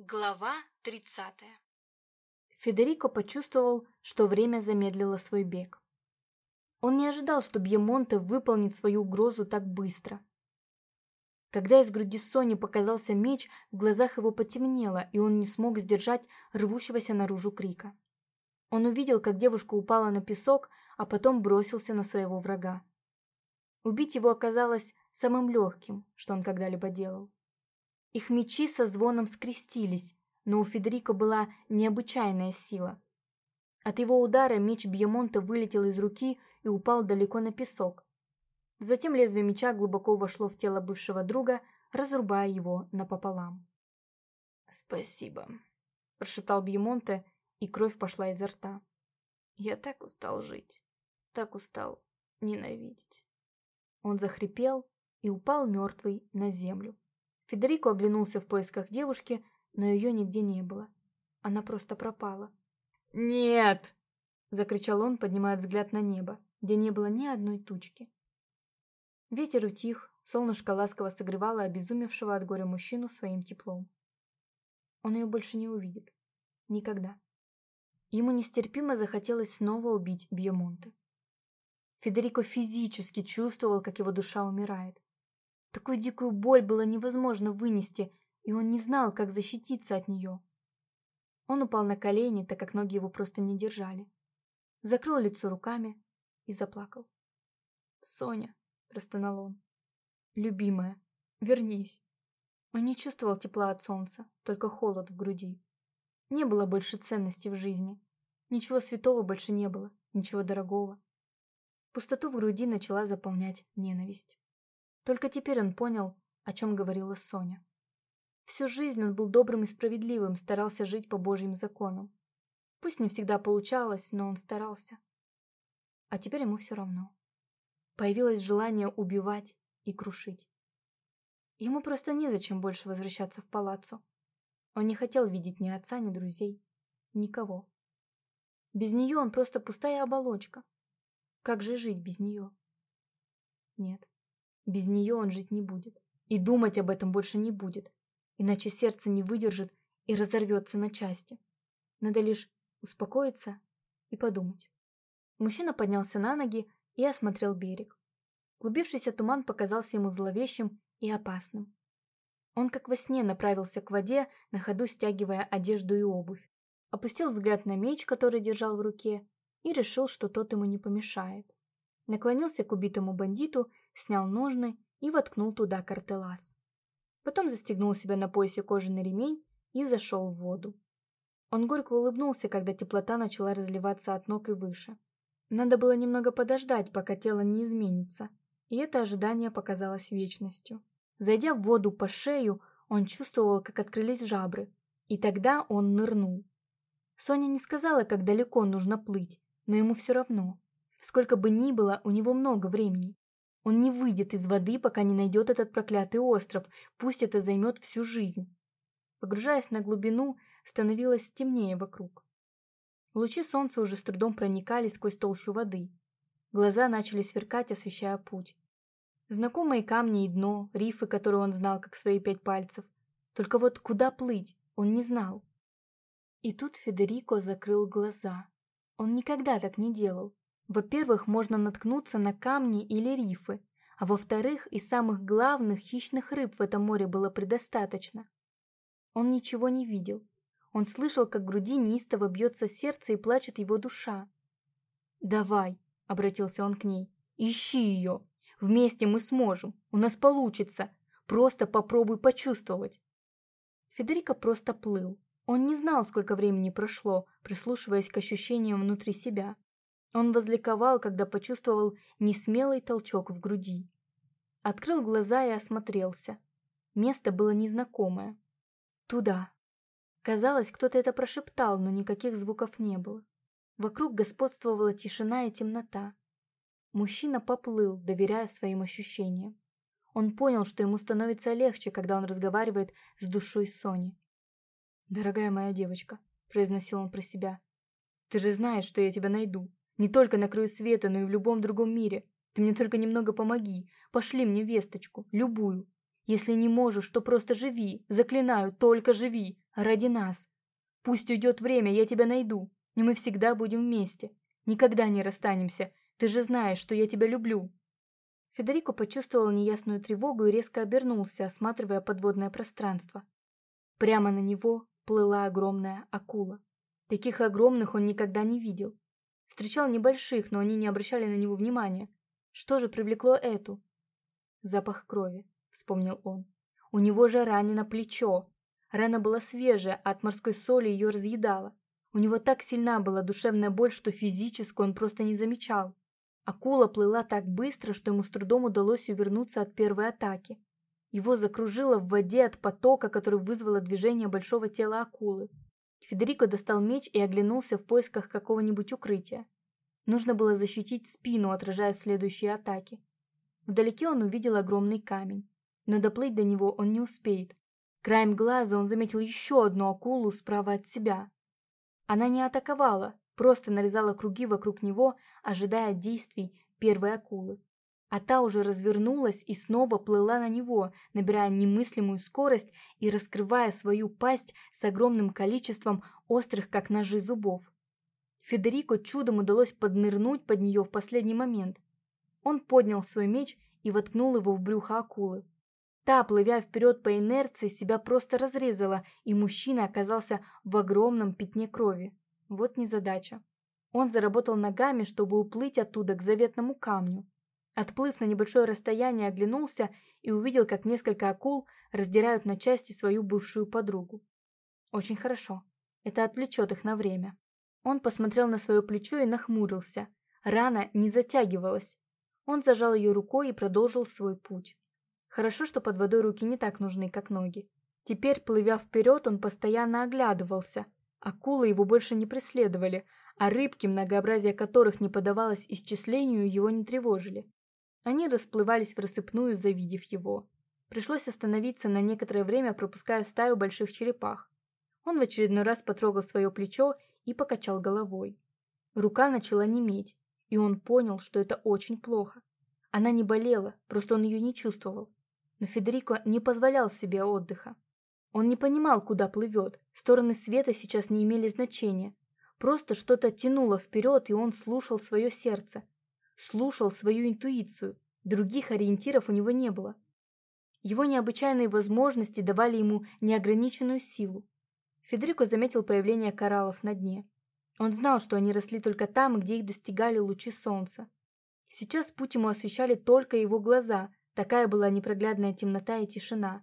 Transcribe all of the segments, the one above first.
Глава 30 Федерико почувствовал, что время замедлило свой бег. Он не ожидал, что Бьемонте выполнит свою угрозу так быстро. Когда из груди Сони показался меч, в глазах его потемнело, и он не смог сдержать рвущегося наружу крика. Он увидел, как девушка упала на песок, а потом бросился на своего врага. Убить его оказалось самым легким, что он когда-либо делал. Их мечи со звоном скрестились, но у Федерико была необычайная сила. От его удара меч Бьемонта вылетел из руки и упал далеко на песок. Затем лезвие меча глубоко вошло в тело бывшего друга, разрубая его напополам. «Спасибо», – прошептал Бьемонте, и кровь пошла изо рта. «Я так устал жить, так устал ненавидеть». Он захрипел и упал мертвый на землю. Федерико оглянулся в поисках девушки, но ее нигде не было. Она просто пропала. «Нет!» – закричал он, поднимая взгляд на небо, где не было ни одной тучки. Ветер утих, солнышко ласково согревало обезумевшего от горя мужчину своим теплом. Он ее больше не увидит. Никогда. Ему нестерпимо захотелось снова убить Бьемонте. Федерико физически чувствовал, как его душа умирает. Такую дикую боль было невозможно вынести, и он не знал, как защититься от нее. Он упал на колени, так как ноги его просто не держали. Закрыл лицо руками и заплакал. «Соня», – простонал он, – «любимая, вернись». Он не чувствовал тепла от солнца, только холод в груди. Не было больше ценностей в жизни. Ничего святого больше не было, ничего дорогого. Пустоту в груди начала заполнять ненависть. Только теперь он понял, о чем говорила Соня. Всю жизнь он был добрым и справедливым, старался жить по Божьим законам. Пусть не всегда получалось, но он старался. А теперь ему все равно. Появилось желание убивать и крушить. Ему просто незачем больше возвращаться в палаццо. Он не хотел видеть ни отца, ни друзей, никого. Без нее он просто пустая оболочка. Как же жить без нее? Нет. Без нее он жить не будет. И думать об этом больше не будет. Иначе сердце не выдержит и разорвется на части. Надо лишь успокоиться и подумать. Мужчина поднялся на ноги и осмотрел берег. Клубившийся туман показался ему зловещим и опасным. Он как во сне направился к воде, на ходу стягивая одежду и обувь. Опустил взгляд на меч, который держал в руке, и решил, что тот ему не помешает наклонился к убитому бандиту, снял ножны и воткнул туда картелас. Потом застегнул себя на поясе кожаный ремень и зашел в воду. Он горько улыбнулся, когда теплота начала разливаться от ног и выше. Надо было немного подождать, пока тело не изменится, и это ожидание показалось вечностью. Зайдя в воду по шею, он чувствовал, как открылись жабры, и тогда он нырнул. Соня не сказала, как далеко нужно плыть, но ему все равно. Сколько бы ни было, у него много времени. Он не выйдет из воды, пока не найдет этот проклятый остров, пусть это займет всю жизнь. Погружаясь на глубину, становилось темнее вокруг. Лучи солнца уже с трудом проникали сквозь толщу воды. Глаза начали сверкать, освещая путь. Знакомые камни и дно, рифы, которые он знал, как свои пять пальцев. Только вот куда плыть, он не знал. И тут Федерико закрыл глаза. Он никогда так не делал. Во-первых, можно наткнуться на камни или рифы, а во-вторых, и самых главных хищных рыб в этом море было предостаточно. Он ничего не видел. Он слышал, как в груди неистово бьется сердце и плачет его душа. «Давай», — обратился он к ней, — «ищи ее. Вместе мы сможем. У нас получится. Просто попробуй почувствовать». Федерико просто плыл. Он не знал, сколько времени прошло, прислушиваясь к ощущениям внутри себя. Он возликовал, когда почувствовал несмелый толчок в груди. Открыл глаза и осмотрелся. Место было незнакомое. Туда. Казалось, кто-то это прошептал, но никаких звуков не было. Вокруг господствовала тишина и темнота. Мужчина поплыл, доверяя своим ощущениям. Он понял, что ему становится легче, когда он разговаривает с душой Сони. «Дорогая моя девочка», — произносил он про себя, — «ты же знаешь, что я тебя найду. Не только на краю света, но и в любом другом мире. Ты мне только немного помоги. Пошли мне весточку, любую. Если не можешь, то просто живи. Заклинаю, только живи. Ради нас. Пусть уйдет время, я тебя найду, и мы всегда будем вместе. Никогда не расстанемся. Ты же знаешь, что я тебя люблю». Федерико почувствовал неясную тревогу и резко обернулся, осматривая подводное пространство. Прямо на него плыла огромная акула. Таких огромных он никогда не видел. Встречал небольших, но они не обращали на него внимания. Что же привлекло эту? Запах крови, вспомнил он. У него же ранено плечо. Рана была свежая, а от морской соли ее разъедала. У него так сильна была душевная боль, что физическую он просто не замечал. Акула плыла так быстро, что ему с трудом удалось увернуться от первой атаки. Его закружило в воде от потока, который вызвало движение большого тела акулы. Федерико достал меч и оглянулся в поисках какого-нибудь укрытия. Нужно было защитить спину, отражая следующие атаки. Вдалеке он увидел огромный камень, но доплыть до него он не успеет. Краем глаза он заметил еще одну акулу справа от себя. Она не атаковала, просто нарезала круги вокруг него, ожидая действий первой акулы. А та уже развернулась и снова плыла на него, набирая немыслимую скорость и раскрывая свою пасть с огромным количеством острых, как ножи, зубов. Федерико чудом удалось поднырнуть под нее в последний момент. Он поднял свой меч и воткнул его в брюхо акулы. Та, плывя вперед по инерции, себя просто разрезала, и мужчина оказался в огромном пятне крови. Вот незадача. Он заработал ногами, чтобы уплыть оттуда к заветному камню. Отплыв на небольшое расстояние, оглянулся и увидел, как несколько акул раздирают на части свою бывшую подругу. Очень хорошо. Это отвлечет их на время. Он посмотрел на свое плечо и нахмурился. Рана не затягивалась. Он зажал ее рукой и продолжил свой путь. Хорошо, что под водой руки не так нужны, как ноги. Теперь, плывя вперед, он постоянно оглядывался. Акулы его больше не преследовали, а рыбки, многообразие которых не подавалось исчислению, его не тревожили. Они расплывались в рассыпную, завидев его. Пришлось остановиться на некоторое время, пропуская стаю больших черепах. Он в очередной раз потрогал свое плечо и покачал головой. Рука начала неметь, и он понял, что это очень плохо. Она не болела, просто он ее не чувствовал. Но Федерико не позволял себе отдыха. Он не понимал, куда плывет, стороны света сейчас не имели значения. Просто что-то тянуло вперед, и он слушал свое сердце. Слушал свою интуицию, других ориентиров у него не было. Его необычайные возможности давали ему неограниченную силу. Федерико заметил появление кораллов на дне. Он знал, что они росли только там, где их достигали лучи солнца. Сейчас путь ему освещали только его глаза, Такая была непроглядная темнота и тишина.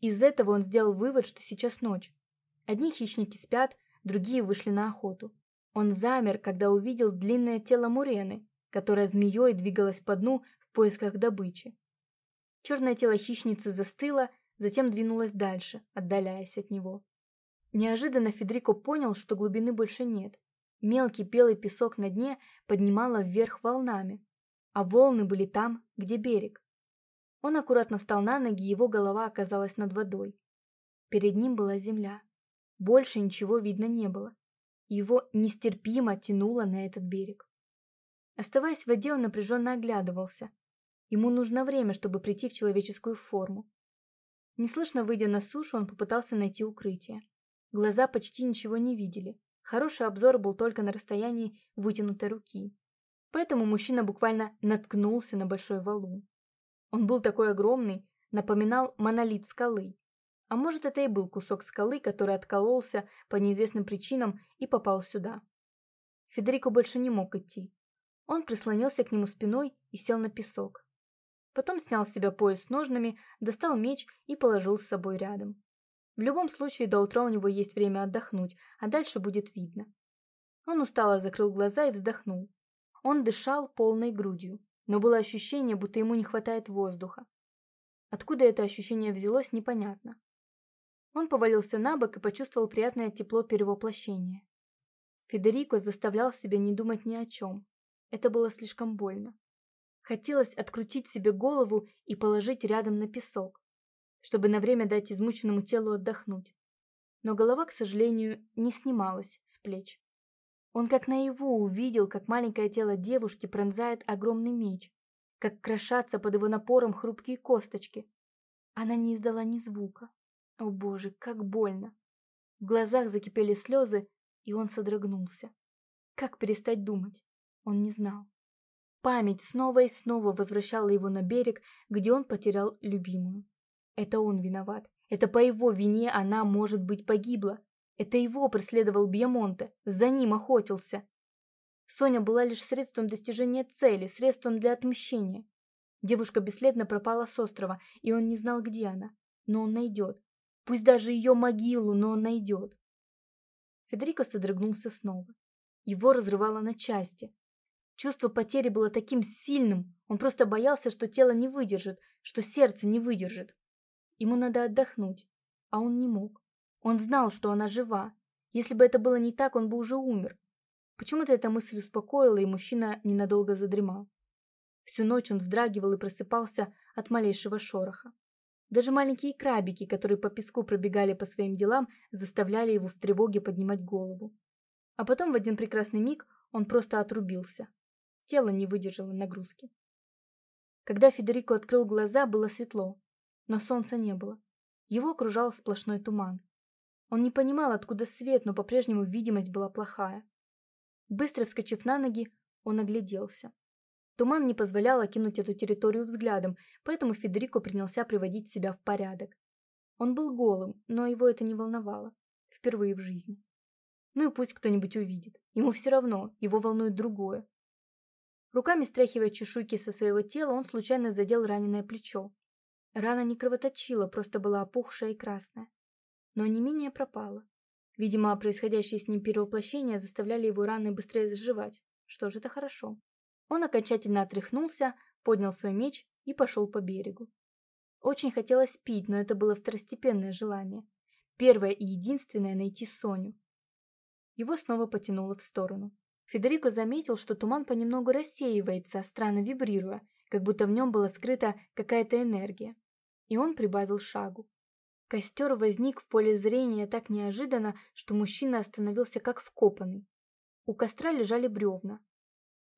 Из этого он сделал вывод, что сейчас ночь. Одни хищники спят, другие вышли на охоту. Он замер, когда увидел длинное тело Мурены, которое змеей двигалось по дну в поисках добычи. Черное тело хищницы застыло, затем двинулось дальше, отдаляясь от него. Неожиданно Федрико понял, что глубины больше нет. Мелкий белый песок на дне поднимало вверх волнами, а волны были там, где берег. Он аккуратно встал на ноги, его голова оказалась над водой. Перед ним была земля. Больше ничего видно не было. Его нестерпимо тянуло на этот берег. Оставаясь в воде, он напряженно оглядывался. Ему нужно время, чтобы прийти в человеческую форму. Неслышно выйдя на сушу, он попытался найти укрытие. Глаза почти ничего не видели. Хороший обзор был только на расстоянии вытянутой руки. Поэтому мужчина буквально наткнулся на большой валун. Он был такой огромный, напоминал монолит скалы. А может, это и был кусок скалы, который откололся по неизвестным причинам и попал сюда. Федерико больше не мог идти. Он прислонился к нему спиной и сел на песок. Потом снял с себя пояс с ножнами, достал меч и положил с собой рядом. В любом случае, до утра у него есть время отдохнуть, а дальше будет видно. Он устало закрыл глаза и вздохнул. Он дышал полной грудью но было ощущение, будто ему не хватает воздуха. Откуда это ощущение взялось, непонятно. Он повалился на бок и почувствовал приятное тепло перевоплощения. Федерико заставлял себя не думать ни о чем. Это было слишком больно. Хотелось открутить себе голову и положить рядом на песок, чтобы на время дать измученному телу отдохнуть. Но голова, к сожалению, не снималась с плеч. Он как наяву увидел, как маленькое тело девушки пронзает огромный меч, как крошатся под его напором хрупкие косточки. Она не издала ни звука. О боже, как больно! В глазах закипели слезы, и он содрогнулся. Как перестать думать? Он не знал. Память снова и снова возвращала его на берег, где он потерял любимую. Это он виноват. Это по его вине она, может быть, погибла. Это его преследовал Бьямонте, за ним охотился. Соня была лишь средством достижения цели, средством для отмщения. Девушка бесследно пропала с острова, и он не знал, где она. Но он найдет. Пусть даже ее могилу, но он найдет. Федерико содрогнулся снова. Его разрывало на части. Чувство потери было таким сильным, он просто боялся, что тело не выдержит, что сердце не выдержит. Ему надо отдохнуть, а он не мог. Он знал, что она жива. Если бы это было не так, он бы уже умер. Почему-то эта мысль успокоила, и мужчина ненадолго задремал. Всю ночь он вздрагивал и просыпался от малейшего шороха. Даже маленькие крабики, которые по песку пробегали по своим делам, заставляли его в тревоге поднимать голову. А потом в один прекрасный миг он просто отрубился. Тело не выдержало нагрузки. Когда Федерико открыл глаза, было светло, но солнца не было. Его окружал сплошной туман. Он не понимал, откуда свет, но по-прежнему видимость была плохая. Быстро вскочив на ноги, он огляделся. Туман не позволял окинуть эту территорию взглядом, поэтому Федерико принялся приводить себя в порядок. Он был голым, но его это не волновало. Впервые в жизни. Ну и пусть кто-нибудь увидит. Ему все равно, его волнует другое. Руками стряхивая чешуйки со своего тела, он случайно задел раненое плечо. Рана не кровоточила, просто была опухшая и красная. Но не менее пропала. Видимо, происходящие с ним перевоплощения заставляли его раны быстрее заживать. Что же это хорошо. Он окончательно отряхнулся, поднял свой меч и пошел по берегу. Очень хотелось пить, но это было второстепенное желание. Первое и единственное — найти Соню. Его снова потянуло в сторону. Федерико заметил, что туман понемногу рассеивается, странно вибрируя, как будто в нем была скрыта какая-то энергия и он прибавил шагу. Костер возник в поле зрения так неожиданно, что мужчина остановился как вкопанный. У костра лежали бревна.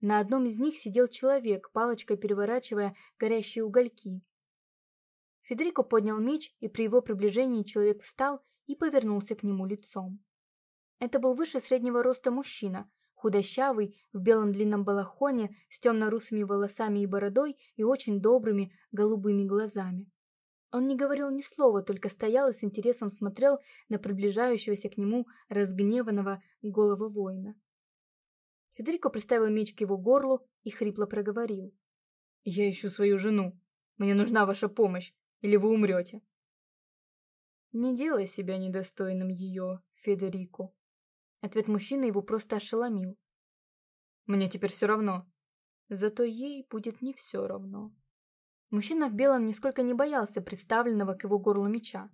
На одном из них сидел человек, палочкой переворачивая горящие угольки. Федерико поднял меч, и при его приближении человек встал и повернулся к нему лицом. Это был выше среднего роста мужчина, худощавый, в белом длинном балахоне, с темно-русыми волосами и бородой и очень добрыми голубыми глазами. Он не говорил ни слова, только стоял и с интересом смотрел на приближающегося к нему разгневанного голого воина. Федерико приставил меч к его горлу и хрипло проговорил. «Я ищу свою жену. Мне нужна ваша помощь, или вы умрете». «Не делай себя недостойным ее, Федерико». Ответ мужчины его просто ошеломил. «Мне теперь все равно. Зато ей будет не все равно». Мужчина в белом нисколько не боялся представленного к его горлу меча.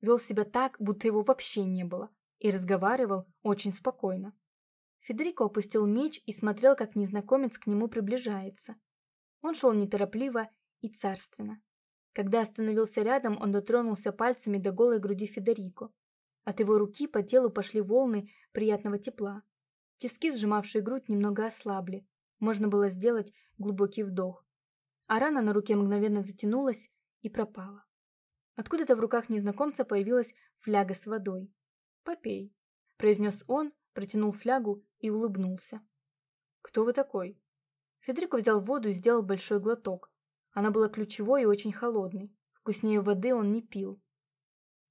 Вел себя так, будто его вообще не было, и разговаривал очень спокойно. Федерико опустил меч и смотрел, как незнакомец к нему приближается. Он шел неторопливо и царственно. Когда остановился рядом, он дотронулся пальцами до голой груди Федерико. От его руки по телу пошли волны приятного тепла. Тиски, сжимавшие грудь, немного ослабли. Можно было сделать глубокий вдох а рана на руке мгновенно затянулась и пропала. Откуда-то в руках незнакомца появилась фляга с водой. «Попей», — произнес он, протянул флягу и улыбнулся. «Кто вы такой?» Федерико взял воду и сделал большой глоток. Она была ключевой и очень холодной. Вкуснее воды он не пил.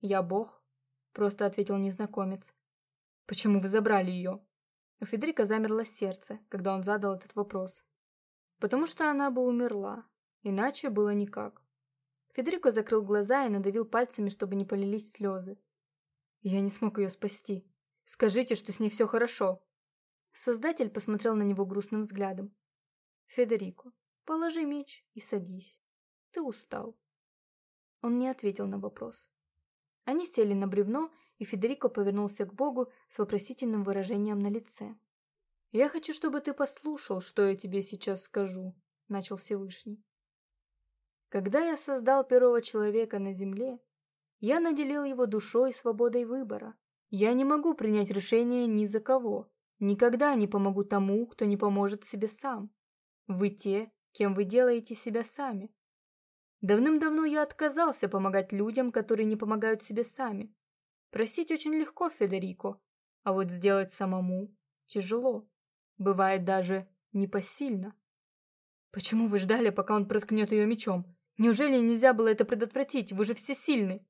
«Я бог», — просто ответил незнакомец. «Почему вы забрали ее?» У Федерика замерло сердце, когда он задал этот вопрос. «Потому что она бы умерла», Иначе было никак. Федерико закрыл глаза и надавил пальцами, чтобы не полились слезы. «Я не смог ее спасти. Скажите, что с ней все хорошо». Создатель посмотрел на него грустным взглядом. «Федерико, положи меч и садись. Ты устал». Он не ответил на вопрос. Они сели на бревно, и Федерико повернулся к Богу с вопросительным выражением на лице. «Я хочу, чтобы ты послушал, что я тебе сейчас скажу», — начал Всевышний. Когда я создал первого человека на Земле, я наделил его душой и свободой выбора. Я не могу принять решение ни за кого. Никогда не помогу тому, кто не поможет себе сам. Вы те, кем вы делаете себя сами. Давным-давно я отказался помогать людям, которые не помогают себе сами. Просить очень легко, Федерико, а вот сделать самому тяжело. Бывает даже непосильно. Почему вы ждали, пока он проткнет ее мечом? Неужели нельзя было это предотвратить? Вы же всесильны.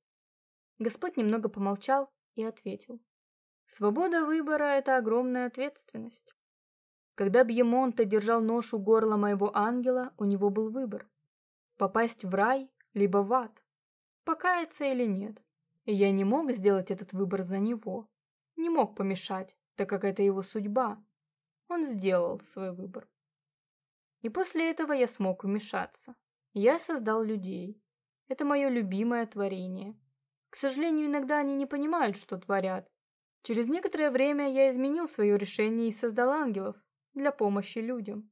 Господь немного помолчал и ответил. Свобода выбора – это огромная ответственность. Когда Бьемонте держал нож у горла моего ангела, у него был выбор. Попасть в рай, либо в ад. Покаяться или нет. И я не мог сделать этот выбор за него. Не мог помешать, так как это его судьба. Он сделал свой выбор. И после этого я смог вмешаться. Я создал людей. Это мое любимое творение. К сожалению, иногда они не понимают, что творят. Через некоторое время я изменил свое решение и создал ангелов для помощи людям.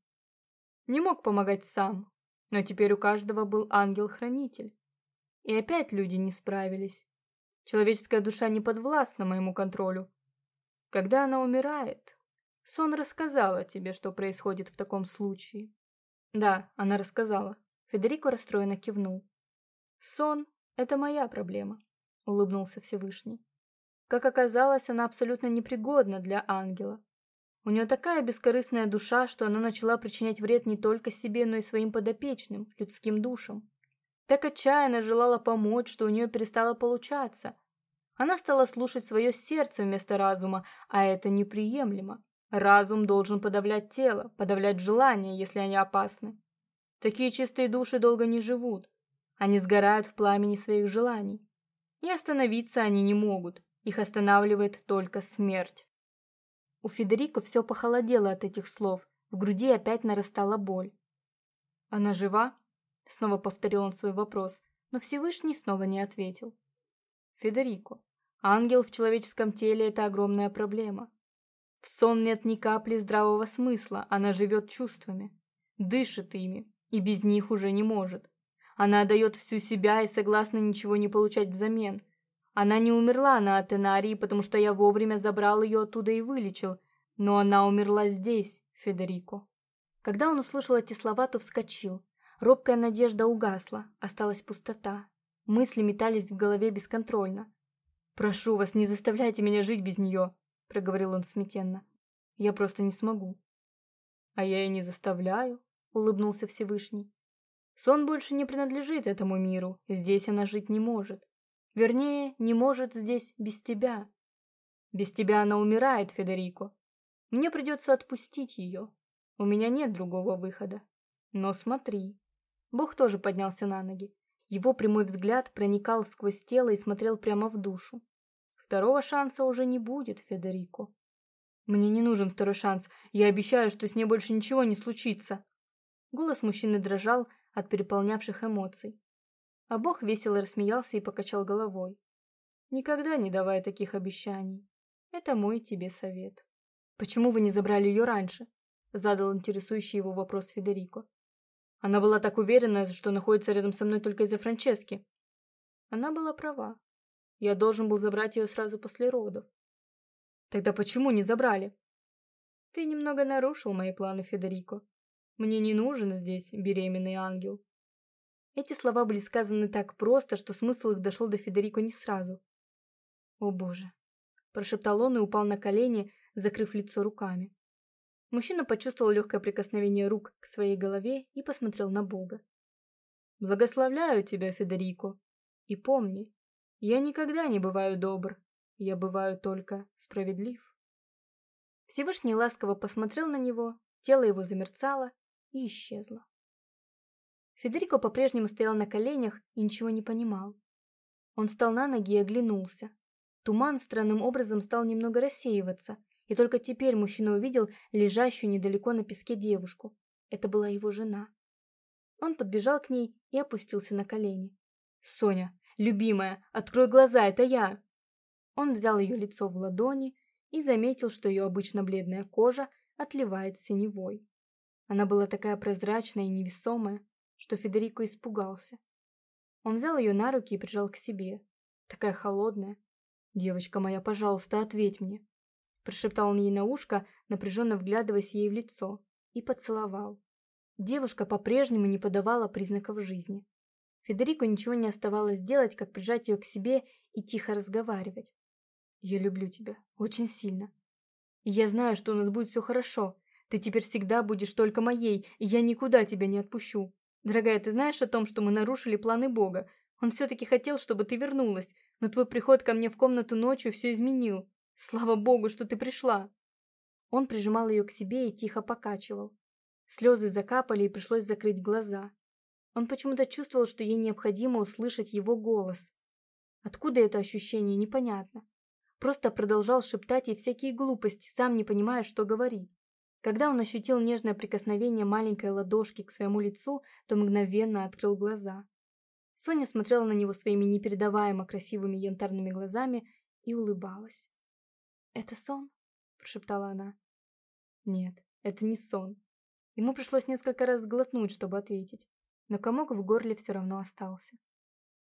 Не мог помогать сам, но теперь у каждого был ангел-хранитель. И опять люди не справились. Человеческая душа не подвластна моему контролю. Когда она умирает, сон рассказала тебе, что происходит в таком случае. Да, она рассказала. Федерико расстроенно кивнул. Сон — это моя проблема, улыбнулся Всевышний. Как оказалось, она абсолютно непригодна для ангела. У нее такая бескорыстная душа, что она начала причинять вред не только себе, но и своим подопечным, людским душам. Так отчаянно желала помочь, что у нее перестало получаться. Она стала слушать свое сердце вместо разума, а это неприемлемо. Разум должен подавлять тело, подавлять желания, если они опасны. Такие чистые души долго не живут. Они сгорают в пламени своих желаний. И остановиться они не могут. Их останавливает только смерть. У Федерико все похолодело от этих слов, в груди опять нарастала боль. «Она жива?» — снова повторил он свой вопрос, но Всевышний снова не ответил. «Федерико, ангел в человеческом теле — это огромная проблема. В сон нет ни капли здравого смысла, она живет чувствами, дышит ими, и без них уже не может. Она отдает всю себя и согласна ничего не получать взамен. Она не умерла на Атенарии, потому что я вовремя забрал ее оттуда и вылечил, но она умерла здесь, Федерико. Когда он услышал эти слова, то вскочил. Робкая надежда угасла, осталась пустота. Мысли метались в голове бесконтрольно. «Прошу вас, не заставляйте меня жить без нее», — проговорил он смятенно. «Я просто не смогу». «А я и не заставляю», — улыбнулся Всевышний. «Сон больше не принадлежит этому миру, здесь она жить не может. Вернее, не может здесь без тебя. Без тебя она умирает, Федерико. Мне придется отпустить ее. У меня нет другого выхода. Но смотри. Бог тоже поднялся на ноги. Его прямой взгляд проникал сквозь тело и смотрел прямо в душу. Второго шанса уже не будет, Федерико. Мне не нужен второй шанс. Я обещаю, что с ней больше ничего не случится. Голос мужчины дрожал от переполнявших эмоций. А Бог весело рассмеялся и покачал головой. «Никогда не давай таких обещаний. Это мой тебе совет». «Почему вы не забрали ее раньше?» Задал интересующий его вопрос Федерико. Она была так уверена, что находится рядом со мной только из-за Франчески. Она была права. Я должен был забрать ее сразу после родов. Тогда почему не забрали? Ты немного нарушил мои планы, Федерико. Мне не нужен здесь беременный ангел. Эти слова были сказаны так просто, что смысл их дошел до Федерико не сразу. «О боже!» – прошептал он и упал на колени, закрыв лицо руками. Мужчина почувствовал легкое прикосновение рук к своей голове и посмотрел на Бога. «Благословляю тебя, Федерико. И помни, я никогда не бываю добр, я бываю только справедлив». Всевышний ласково посмотрел на него, тело его замерцало и исчезло. Федерико по-прежнему стоял на коленях и ничего не понимал. Он встал на ноги и оглянулся. Туман странным образом стал немного рассеиваться, и только теперь мужчина увидел лежащую недалеко на песке девушку. Это была его жена. Он подбежал к ней и опустился на колени. «Соня, любимая, открой глаза, это я!» Он взял ее лицо в ладони и заметил, что ее обычно бледная кожа отливает синевой. Она была такая прозрачная и невесомая, что Федерико испугался. Он взял ее на руки и прижал к себе. Такая холодная. «Девочка моя, пожалуйста, ответь мне!» Прошептал он ей на ушко, напряженно вглядываясь ей в лицо, и поцеловал. Девушка по-прежнему не подавала признаков жизни. Федерико ничего не оставалось делать, как прижать ее к себе и тихо разговаривать. Я люблю тебя. Очень сильно. И я знаю, что у нас будет все хорошо. Ты теперь всегда будешь только моей, и я никуда тебя не отпущу. Дорогая, ты знаешь о том, что мы нарушили планы Бога? Он все-таки хотел, чтобы ты вернулась, но твой приход ко мне в комнату ночью все изменил. Слава Богу, что ты пришла!» Он прижимал ее к себе и тихо покачивал. Слезы закапали, и пришлось закрыть глаза. Он почему-то чувствовал, что ей необходимо услышать его голос. Откуда это ощущение, непонятно. Просто продолжал шептать ей всякие глупости, сам не понимая, что говорит. Когда он ощутил нежное прикосновение маленькой ладошки к своему лицу, то мгновенно открыл глаза. Соня смотрела на него своими непередаваемо красивыми янтарными глазами и улыбалась. «Это сон?» – прошептала она. «Нет, это не сон». Ему пришлось несколько раз сглотнуть, чтобы ответить, но комок в горле все равно остался.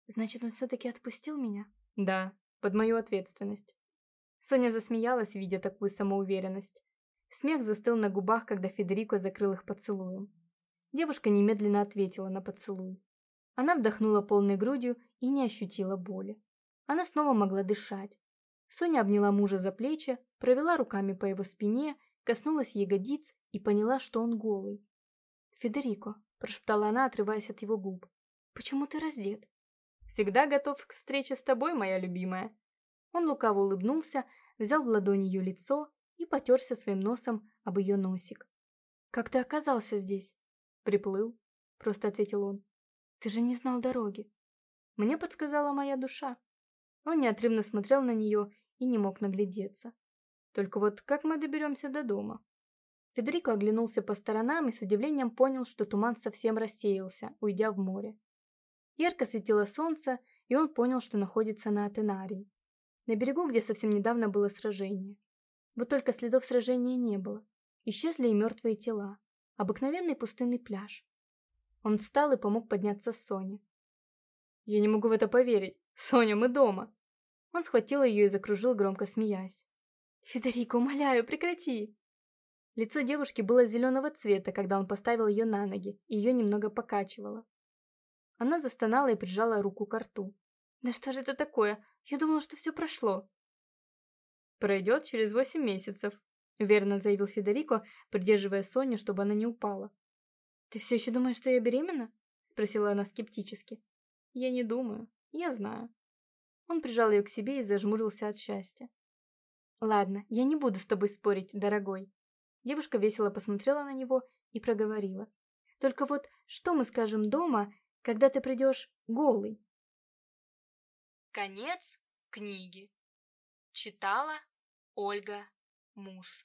«Значит, он все-таки отпустил меня?» «Да, под мою ответственность». Соня засмеялась, видя такую самоуверенность. Смех застыл на губах, когда Федерико закрыл их поцелуем. Девушка немедленно ответила на поцелуй. Она вдохнула полной грудью и не ощутила боли. Она снова могла дышать. Соня обняла мужа за плечи, провела руками по его спине, коснулась ягодиц и поняла, что он голый. «Федерико», – прошептала она, отрываясь от его губ, – «почему ты раздет?» «Всегда готов к встрече с тобой, моя любимая». Он лукаво улыбнулся, взял в ладони ее лицо и потерся своим носом об ее носик. «Как ты оказался здесь?» «Приплыл», — просто ответил он. «Ты же не знал дороги». Мне подсказала моя душа. Он неотрывно смотрел на нее и не мог наглядеться. Только вот как мы доберемся до дома? Федерико оглянулся по сторонам и с удивлением понял, что туман совсем рассеялся, уйдя в море. Ярко светило солнце, и он понял, что находится на Атенарии, на берегу, где совсем недавно было сражение. Вот только следов сражения не было. Исчезли и мертвые тела. Обыкновенный пустынный пляж. Он встал и помог подняться Соне. «Я не могу в это поверить. Соня, мы дома!» Он схватил ее и закружил, громко смеясь. «Федерико, умоляю, прекрати!» Лицо девушки было зеленого цвета, когда он поставил ее на ноги, и ее немного покачивало. Она застонала и прижала руку к рту. «Да что же это такое? Я думала, что все прошло!» Пройдет через восемь месяцев», — верно заявил Федерико, придерживая Соню, чтобы она не упала. «Ты все еще думаешь, что я беременна?» — спросила она скептически. «Я не думаю. Я знаю». Он прижал ее к себе и зажмурился от счастья. «Ладно, я не буду с тобой спорить, дорогой». Девушка весело посмотрела на него и проговорила. «Только вот что мы скажем дома, когда ты придешь голый?» Конец книги. Читала Ольга Мус